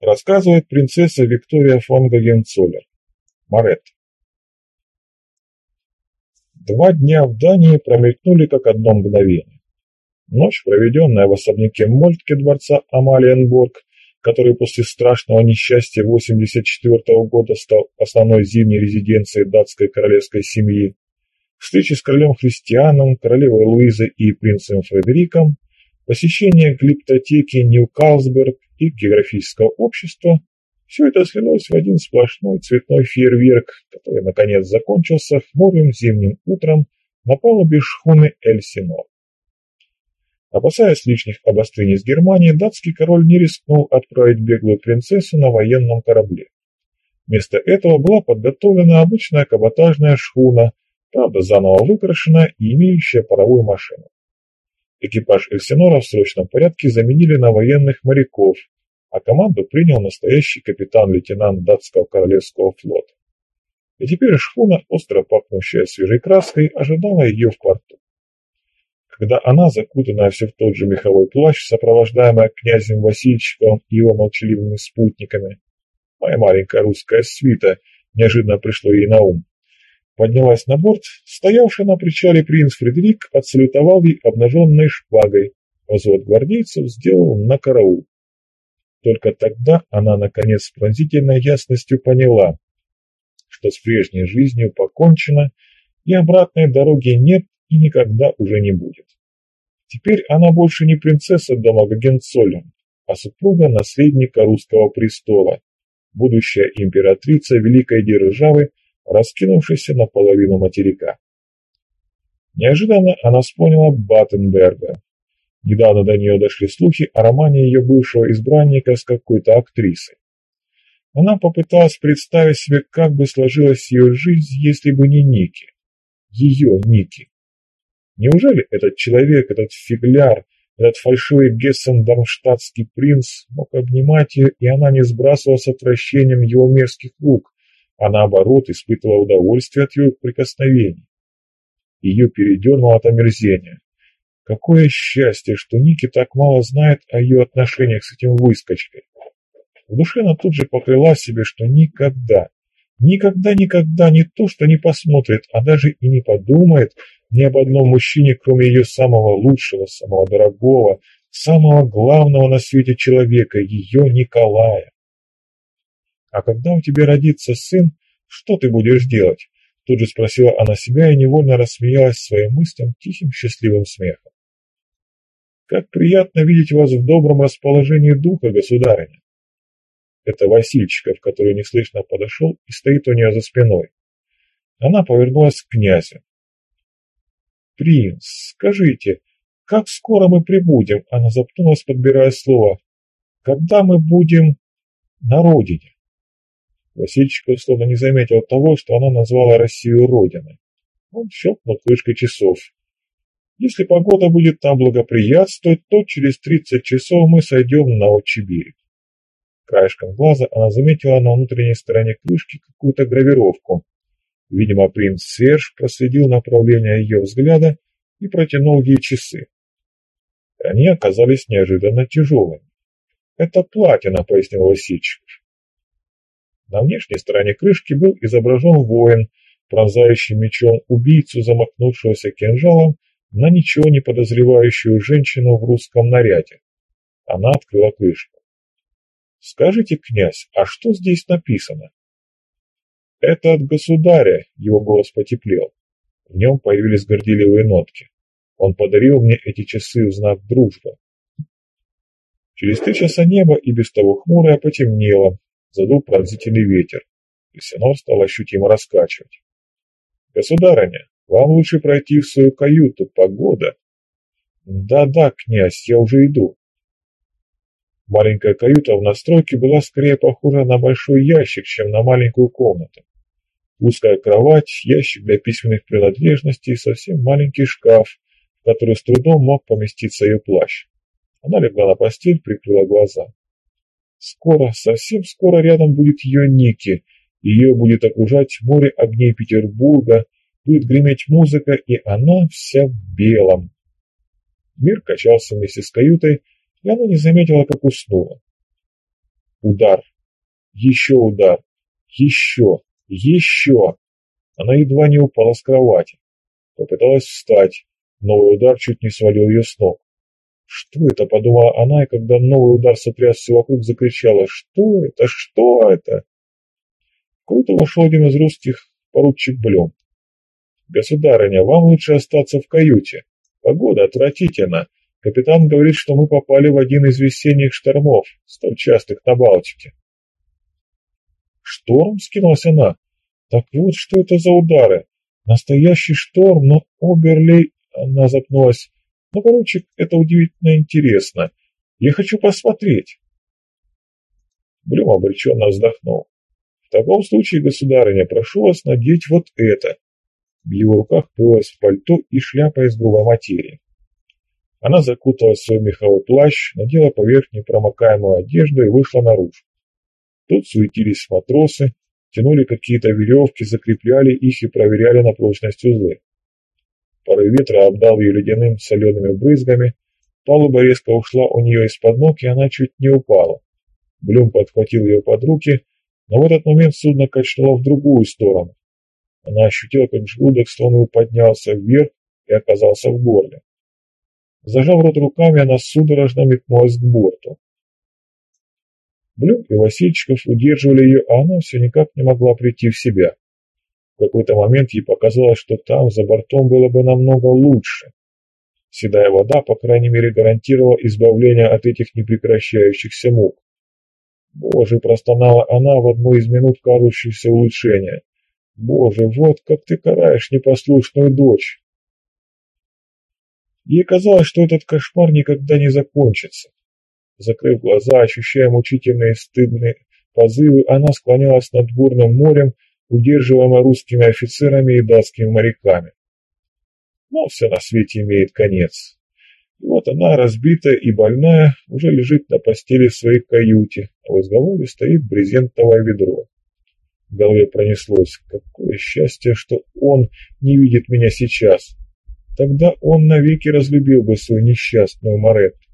Рассказывает принцесса Виктория фон Гагенцоллер. Марет. Два дня в Дании промелькнули как одно мгновение. Ночь, проведенная в особняке Мольтке дворца Амалиенбург, который после страшного несчастья 84 года стал основной зимней резиденцией датской королевской семьи, встречи с королем Христианом, королевой Луизой и принцем Фредериком, посещение глиптотеки Нью-Карлсберг и географического общества – все это слилось в один сплошной цветной фейерверк, который, наконец, закончился хмурым зимним утром на палубе шхуны Эльсинор. Опасаясь лишних обострений с Германией, датский король не рискнул отправить беглую принцессу на военном корабле. Вместо этого была подготовлена обычная каботажная шхуна, правда заново выкрашенная и имеющая паровую машину. Экипаж Эльсинора в срочном порядке заменили на военных моряков, а команду принял настоящий капитан-лейтенант датского королевского флота. И теперь шхуна, остро пахнущая свежей краской, ожидала ее в порту. Когда она, закутанная все в тот же меховой плащ, сопровождаемая князем Васильчиком и его молчаливыми спутниками, моя маленькая русская свита, неожиданно пришло ей на ум, поднялась на борт, стоявший на причале принц Фредерик отсалютовал ей обнаженной шпагой, взвод гвардейцев сделал на караул. Только тогда она, наконец, с пронзительной ясностью поняла, что с прежней жизнью покончено, и обратной дороги нет и никогда уже не будет. Теперь она больше не принцесса дома Гагенцоллен, а супруга наследника русского престола, будущая императрица великой державы, раскинувшейся наполовину материка. Неожиданно она вспомнила Баттенберга, Недавно до нее дошли слухи о романе ее бывшего избранника с какой-то актрисой. Она попыталась представить себе, как бы сложилась ее жизнь, если бы не Ники. Ее Ники. Неужели этот человек, этот фигляр, этот фальшивый гессен-дармштадтский принц мог обнимать ее, и она не сбрасывала с отвращением его мерзких рук, а наоборот испытывала удовольствие от его прикосновений? Ее передернуло от омерзения. Какое счастье, что Ники так мало знает о ее отношениях с этим выскочкой. В душе она тут же поклялась себе, что никогда, никогда-никогда не то, что не посмотрит, а даже и не подумает ни об одном мужчине, кроме ее самого лучшего, самого дорогого, самого главного на свете человека, ее Николая. «А когда у тебя родится сын, что ты будешь делать?» Тут же спросила она себя и невольно рассмеялась своим мыслям тихим счастливым смехом. Как приятно видеть вас в добром расположении духа, государыня. Это Васильчиков, который неслышно подошел и стоит у нее за спиной. Она повернулась к князю. «Принц, скажите, как скоро мы прибудем?» Она запнулась, подбирая слово. «Когда мы будем на родине?» Васильчиков словно не заметил того, что она назвала Россию родиной. Он щелкнул крышкой часов. Если погода будет там благоприятствовать, то через 30 часов мы сойдем на отчий. Краешком глаза она заметила на внутренней стороне крышки какую-то гравировку. Видимо, принц Серж проследил направление ее взгляда и протянул ей часы. Они оказались неожиданно тяжелыми. «Это платина», — пояснил Васильчиков. На внешней стороне крышки был изображен воин, пронзающий мечом убийцу, замахнувшегося кинжалом на ничего не подозревающую женщину в русском наряде. Она открыла крышку. «Скажите, князь, а что здесь написано?» «Это от государя», — его голос потеплел. В нем появились горделивые нотки. Он подарил мне эти часы в знак дружбы. Через три часа небо и без того хмурое потемнело, задул пронзительный ветер, и Синор стал ощутимо раскачивать. «Государыня, вам лучше пройти в свою каюту, погода. Да-да, князь, я уже иду. Маленькая каюта в настройке была скорее похожа на большой ящик, чем на маленькую комнату. Узкая кровать, ящик для письменных принадлежностей и совсем маленький шкаф, в который с трудом мог поместиться ее плащ. Она легла на постель, прикрыла глаза. Скоро, совсем скоро рядом будет ее Ники, ее будет окружать море огней Петербурга, будет греметь музыка, и она вся в белом. Мир качался вместе с каютой, и она не заметила, как уснула. Удар. Еще удар. Еще. Еще. Она едва не упала с кровати. Попыталась встать. Новый удар чуть не свалил ее с ног. Что это, подумала она, и когда новый удар сотряс все вокруг, закричала. Что это? Что это? Комнату вошел один из русских, поручик Блем. «Государыня, вам лучше остаться в каюте. Погода отвратительна. Капитан говорит, что мы попали в один из весенних штормов, столь частых на Балтике». «Шторм?» — скинулась она. «Так вот, что это за удары? Настоящий шторм, но Оберли...» Она запнулась. «Но, поручик, это удивительно интересно. Я хочу посмотреть». Блюм обреченно вздохнул. «В таком случае, государыня, прошу вас надеть вот это». В его руках появилось пальто и шляпа из грубой материи. Она закуталась в свой меховой плащ, надела поверх непромокаемую одежду и вышла наружу. Тут суетились матросы, тянули какие-то веревки, закрепляли их и проверяли на прочность узлы. Порыв ветра обдал ее ледяным солеными брызгами, палуба резко ушла у нее из-под ног, и она чуть не упала. Блюм подхватил ее под руки, но в этот момент судно качнуло в другую сторону. Она ощутила, как желудок словно поднялся вверх и оказался в горле. Зажав рот руками, она судорожно метнулась к борту. Блюм и Васильчиков удерживали ее, а она все никак не могла прийти в себя. В какой-то момент ей показалось, что там, за бортом, было бы намного лучше. Седая вода, по крайней мере, гарантировала избавление от этих непрекращающихся мук. Боже, простонала она в одну из минут кажущегося улучшения. Боже, вот как ты караешь непослушную дочь. Ей казалось, что этот кошмар никогда не закончится. Закрыв глаза, ощущая мучительные стыдные позывы, она склонялась над бурным морем, удерживаемая русскими офицерами и датскими моряками. Но все на свете имеет конец. И вот она, разбитая и больная, уже лежит на постели в своей каюте, а в изголовье стоит брезентовое ведро. В голове пронеслось, какое счастье, что он не видит меня сейчас. Тогда он навеки разлюбил бы свою несчастную Маретту.